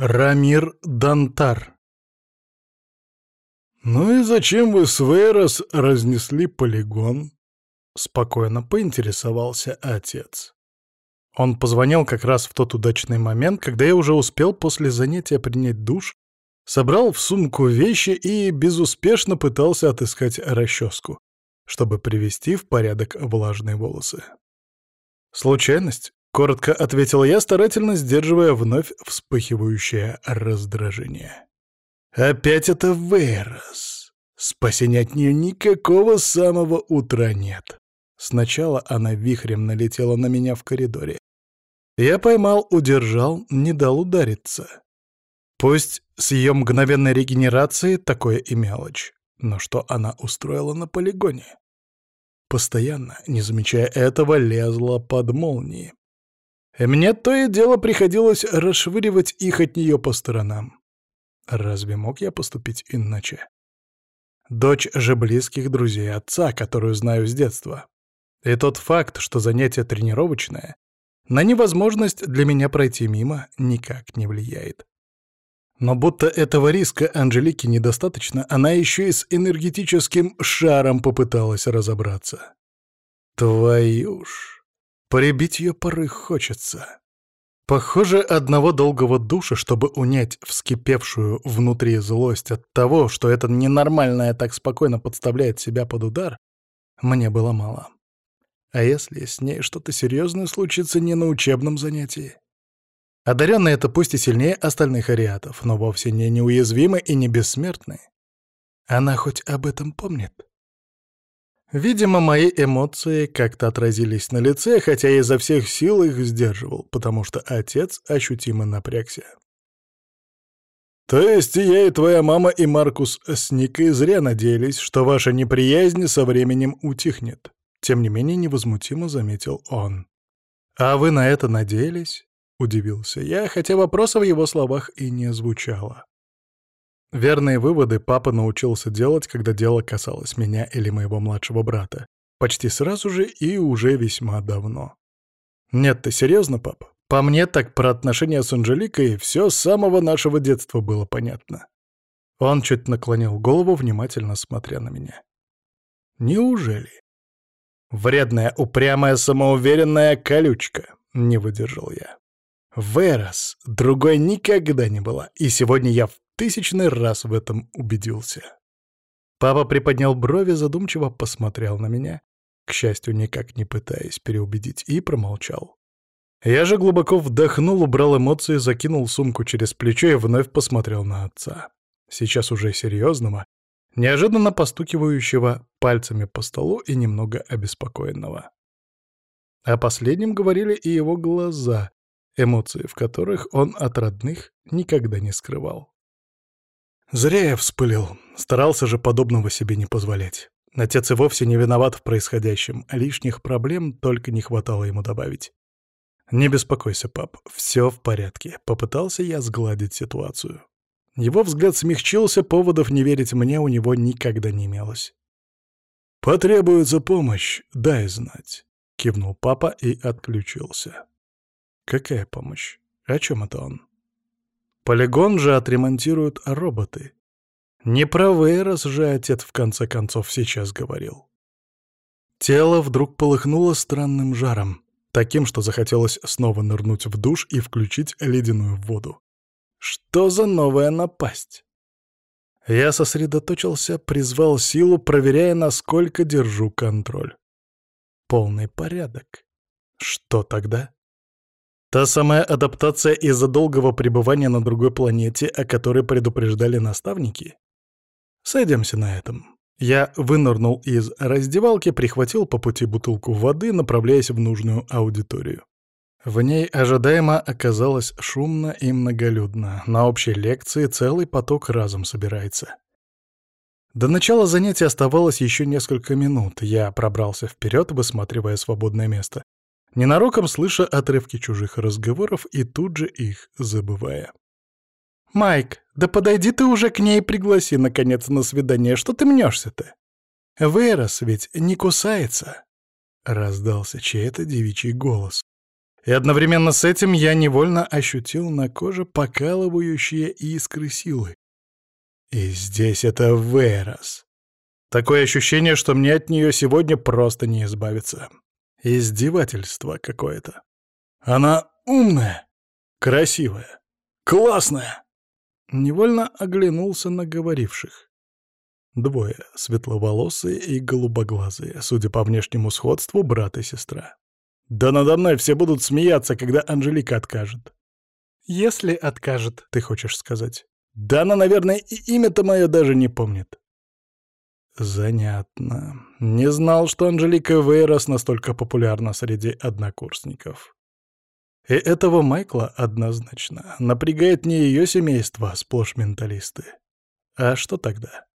Рамир Дантар. «Ну и зачем вы с Вейрос разнесли полигон?» — спокойно поинтересовался отец. Он позвонил как раз в тот удачный момент, когда я уже успел после занятия принять душ, собрал в сумку вещи и безуспешно пытался отыскать расческу, чтобы привести в порядок влажные волосы. Случайность? Коротко ответил я, старательно сдерживая вновь вспыхивающее раздражение. Опять это Вейрос. Спасения от нее никакого самого утра нет. Сначала она вихрем налетела на меня в коридоре. Я поймал, удержал, не дал удариться. Пусть с ее мгновенной регенерацией такое и мелочь, но что она устроила на полигоне? Постоянно, не замечая этого, лезла под молнии. Мне то и дело приходилось расшвыривать их от нее по сторонам. Разве мог я поступить иначе? Дочь же близких друзей отца, которую знаю с детства. И тот факт, что занятие тренировочное, на невозможность для меня пройти мимо никак не влияет. Но будто этого риска Анжелике недостаточно, она еще и с энергетическим шаром попыталась разобраться. Твою ж... Прибить ее поры хочется. Похоже, одного долгого душа, чтобы унять вскипевшую внутри злость от того, что эта ненормальная так спокойно подставляет себя под удар, мне было мало. А если с ней что-то серьезное случится не на учебном занятии? Одаренные это пусть и сильнее остальных ариатов, но вовсе не неуязвимы и не бессмертны. Она хоть об этом помнит? Видимо, мои эмоции как-то отразились на лице, хотя я изо всех сил их сдерживал, потому что отец ощутимо напрягся. «То есть я и твоя мама и Маркус с Никой зря надеялись, что ваша неприязнь со временем утихнет», — тем не менее невозмутимо заметил он. «А вы на это надеялись?» — удивился я, хотя вопроса в его словах и не звучало. Верные выводы папа научился делать, когда дело касалось меня или моего младшего брата. Почти сразу же и уже весьма давно. Нет, ты серьезно, папа? По мне так про отношения с Анжеликой все с самого нашего детства было понятно. Он чуть наклонил голову, внимательно смотря на меня. Неужели? Вредная, упрямая, самоуверенная колючка. Не выдержал я. Верос другой никогда не была, и сегодня я в тысячный раз в этом убедился. Папа приподнял брови, задумчиво посмотрел на меня, к счастью, никак не пытаясь переубедить, и промолчал. Я же глубоко вдохнул, убрал эмоции, закинул сумку через плечо и вновь посмотрел на отца. Сейчас уже серьезного, неожиданно постукивающего пальцами по столу и немного обеспокоенного. О последнем говорили и его глаза, эмоции в которых он от родных никогда не скрывал. Зря я вспылил. Старался же подобного себе не позволять. Отец и вовсе не виноват в происходящем, лишних проблем только не хватало ему добавить. «Не беспокойся, пап, все в порядке», — попытался я сгладить ситуацию. Его взгляд смягчился, поводов не верить мне у него никогда не имелось. «Потребуется помощь, дай знать», — кивнул папа и отключился. «Какая помощь? О чем это он?» Полигон же отремонтируют роботы. Не про Вейрос же отец в конце концов сейчас говорил. Тело вдруг полыхнуло странным жаром, таким, что захотелось снова нырнуть в душ и включить ледяную воду. Что за новая напасть? Я сосредоточился, призвал силу, проверяя, насколько держу контроль. Полный порядок. Что тогда? Та самая адаптация из-за долгого пребывания на другой планете, о которой предупреждали наставники? Сойдемся на этом. Я вынырнул из раздевалки, прихватил по пути бутылку воды, направляясь в нужную аудиторию. В ней ожидаемо оказалось шумно и многолюдно. На общей лекции целый поток разом собирается. До начала занятия оставалось еще несколько минут. Я пробрался вперед, высматривая свободное место ненароком слыша отрывки чужих разговоров и тут же их забывая. «Майк, да подойди ты уже к ней и пригласи, наконец, на свидание. Что ты мнешься-то? Вейрос ведь не кусается!» Раздался чей-то девичий голос. И одновременно с этим я невольно ощутил на коже покалывающие искры силы. И здесь это Верос. Такое ощущение, что мне от нее сегодня просто не избавиться. Издевательство какое-то. Она умная, красивая, классная. Невольно оглянулся на говоривших. Двое, светловолосые и голубоглазые, судя по внешнему сходству, брат и сестра. Да надо мной все будут смеяться, когда Анжелика откажет. Если откажет, ты хочешь сказать. Да она, наверное, и имя-то мое даже не помнит. Занятно. Не знал, что Анжелика Вейрос настолько популярна среди однокурсников. И этого Майкла однозначно напрягает не ее семейство, а сплошь менталисты. А что тогда?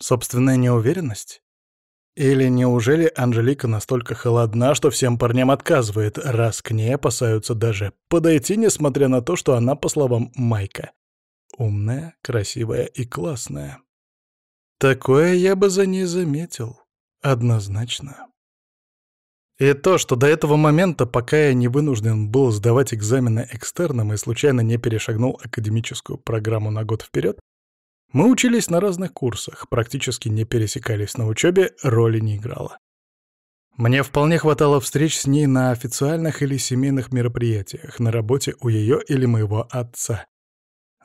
Собственная неуверенность? Или неужели Анжелика настолько холодна, что всем парням отказывает, раз к ней опасаются даже подойти, несмотря на то, что она, по словам Майка, умная, красивая и классная? Такое я бы за ней заметил. Однозначно. И то, что до этого момента, пока я не вынужден был сдавать экзамены экстерном и случайно не перешагнул академическую программу на год вперед, мы учились на разных курсах, практически не пересекались на учебе, роли не играло. Мне вполне хватало встреч с ней на официальных или семейных мероприятиях, на работе у ее или моего отца,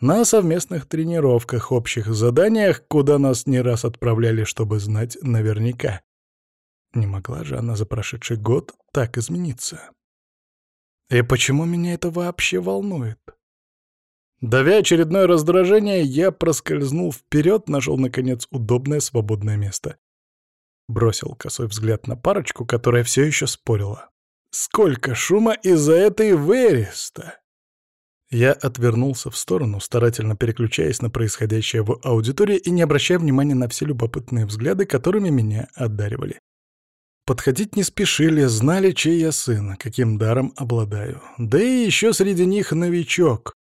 на совместных тренировках, общих заданиях, куда нас не раз отправляли, чтобы знать наверняка. Не могла же она за прошедший год так измениться. И почему меня это вообще волнует? Давя очередное раздражение, я проскользнул вперед, нашел, наконец, удобное свободное место. Бросил косой взгляд на парочку, которая все еще спорила. Сколько шума из-за этой Вериста! Я отвернулся в сторону, старательно переключаясь на происходящее в аудитории и не обращая внимания на все любопытные взгляды, которыми меня одаривали. Подходить не спешили, знали, чей я сын, каким даром обладаю. Да и еще среди них новичок.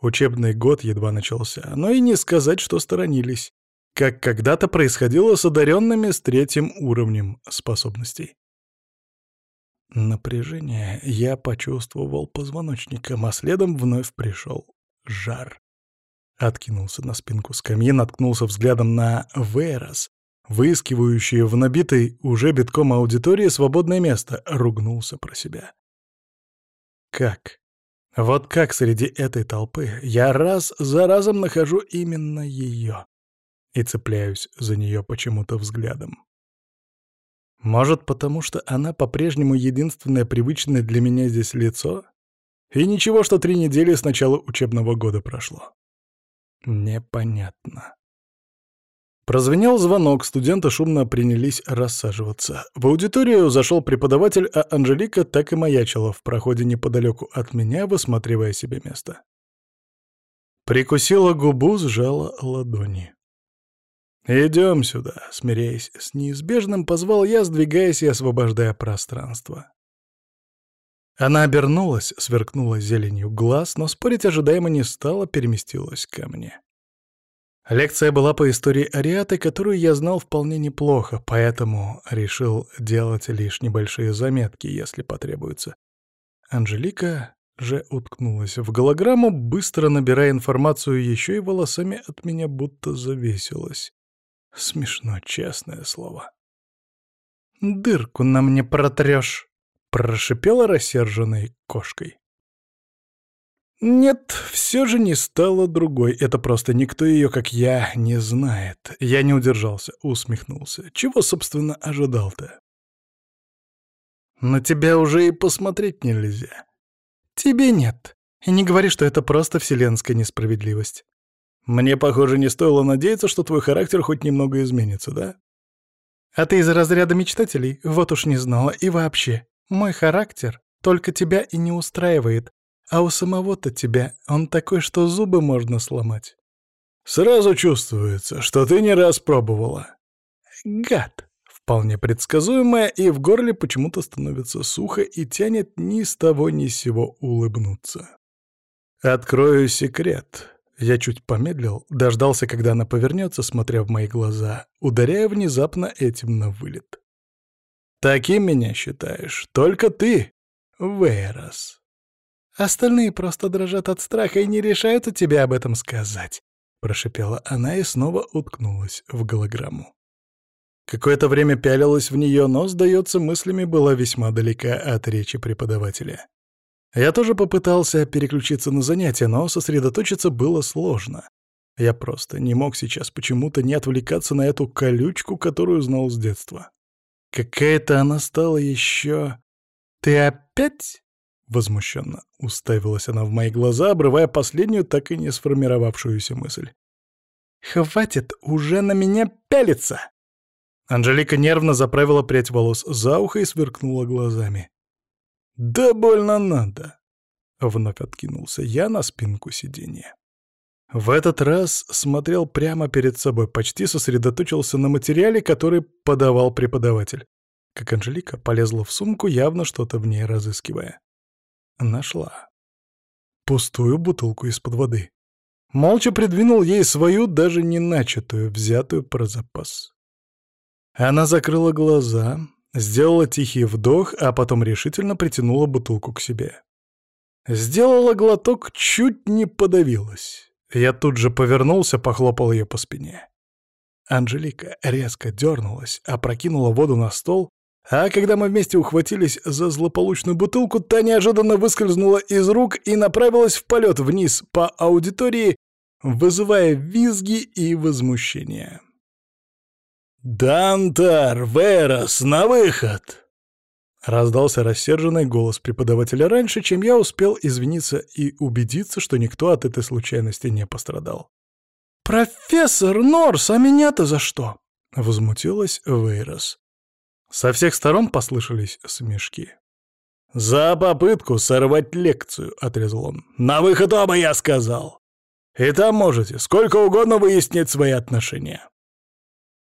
Учебный год едва начался, но и не сказать, что сторонились, как когда-то происходило с одаренными с третьим уровнем способностей. Напряжение я почувствовал позвоночником, а следом вновь пришел жар. Откинулся на спинку скамьи, наткнулся взглядом на Верос, выискивающие в набитой уже битком аудитории свободное место, ругнулся про себя. Как? Вот как среди этой толпы я раз за разом нахожу именно ее и цепляюсь за нее почему-то взглядом. Может, потому что она по-прежнему единственное привычное для меня здесь лицо? И ничего, что три недели с начала учебного года прошло. Непонятно. Прозвенел звонок, студенты шумно принялись рассаживаться. В аудиторию зашел преподаватель, а Анжелика так и маячила в проходе неподалеку от меня, высматривая себе место. Прикусила губу, сжала ладони. «Идем сюда», — смиряясь с неизбежным, позвал я, сдвигаясь и освобождая пространство. Она обернулась, сверкнула зеленью глаз, но спорить ожидаемо не стала, переместилась ко мне. Лекция была по истории Ариаты, которую я знал вполне неплохо, поэтому решил делать лишь небольшие заметки, если потребуется. Анжелика же уткнулась в голограмму, быстро набирая информацию еще и волосами от меня будто завесилась. Смешно, честное слово. «Дырку на мне протрешь», — прошипела рассерженной кошкой. Нет, все же не стало другой. Это просто никто ее, как я, не знает. Я не удержался, усмехнулся. Чего, собственно, ожидал-то? На тебя уже и посмотреть нельзя. Тебе нет. И не говори, что это просто вселенская несправедливость. Мне, похоже, не стоило надеяться, что твой характер хоть немного изменится, да? А ты из разряда мечтателей? Вот уж не знала. И вообще, мой характер только тебя и не устраивает. А у самого-то тебя он такой, что зубы можно сломать. Сразу чувствуется, что ты не раз пробовала. Гад. Вполне предсказуемое, и в горле почему-то становится сухо и тянет ни с того ни с сего улыбнуться. Открою секрет. Я чуть помедлил, дождался, когда она повернется, смотря в мои глаза, ударяя внезапно этим на вылет. «Таким меня считаешь, только ты, Вейрос». Остальные просто дрожат от страха и не решаются тебе об этом сказать», — прошипела она и снова уткнулась в голограмму. Какое-то время пялилась в нее, но, сдается, мыслями была весьма далека от речи преподавателя. Я тоже попытался переключиться на занятия, но сосредоточиться было сложно. Я просто не мог сейчас почему-то не отвлекаться на эту колючку, которую знал с детства. Какая-то она стала еще... «Ты опять?» — возмущенно уставилась она в мои глаза, обрывая последнюю, так и не сформировавшуюся мысль. «Хватит уже на меня пялиться!» Анжелика нервно заправила прядь волос за ухо и сверкнула глазами. «Да больно надо!» — вновь откинулся я на спинку сиденья. В этот раз смотрел прямо перед собой, почти сосредоточился на материале, который подавал преподаватель. Как Анжелика полезла в сумку, явно что-то в ней разыскивая. Нашла. Пустую бутылку из-под воды. Молча придвинул ей свою, даже не начатую, взятую про запас. Она закрыла глаза, сделала тихий вдох, а потом решительно притянула бутылку к себе. Сделала глоток, чуть не подавилась. Я тут же повернулся, похлопал ее по спине. Анжелика резко дернулась, опрокинула воду на стол, а когда мы вместе ухватились за злополучную бутылку, та неожиданно выскользнула из рук и направилась в полет вниз по аудитории, вызывая визги и возмущение. «Дантар, Верос, на выход!» Раздался рассерженный голос преподавателя раньше, чем я успел извиниться и убедиться, что никто от этой случайности не пострадал. «Профессор Норс, а меня-то за что?» — возмутилась Вейрос. Со всех сторон послышались смешки. «За попытку сорвать лекцию», — отрезал он. «На выход оба, я сказал! И там можете сколько угодно выяснить свои отношения».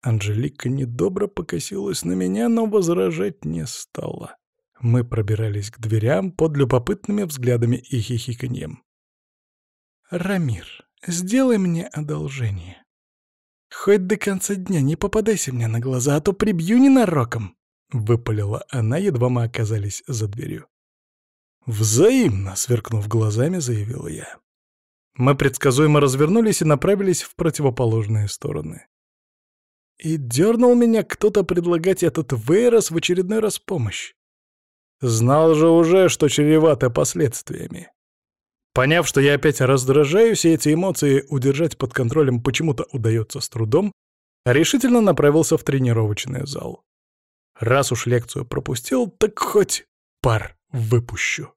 Анжелика недобро покосилась на меня, но возражать не стала. Мы пробирались к дверям под любопытными взглядами и хихиканьем. «Рамир, сделай мне одолжение. Хоть до конца дня не попадайся мне на глаза, а то прибью ненароком!» — выпалила она, едва мы оказались за дверью. «Взаимно!» — сверкнув глазами, заявила я. Мы предсказуемо развернулись и направились в противоположные стороны. И дернул меня кто-то предлагать этот Вейрос в очередной раз помощь. Знал же уже, что чревато последствиями. Поняв, что я опять раздражаюсь, и эти эмоции удержать под контролем почему-то удается с трудом, решительно направился в тренировочный зал. Раз уж лекцию пропустил, так хоть пар выпущу.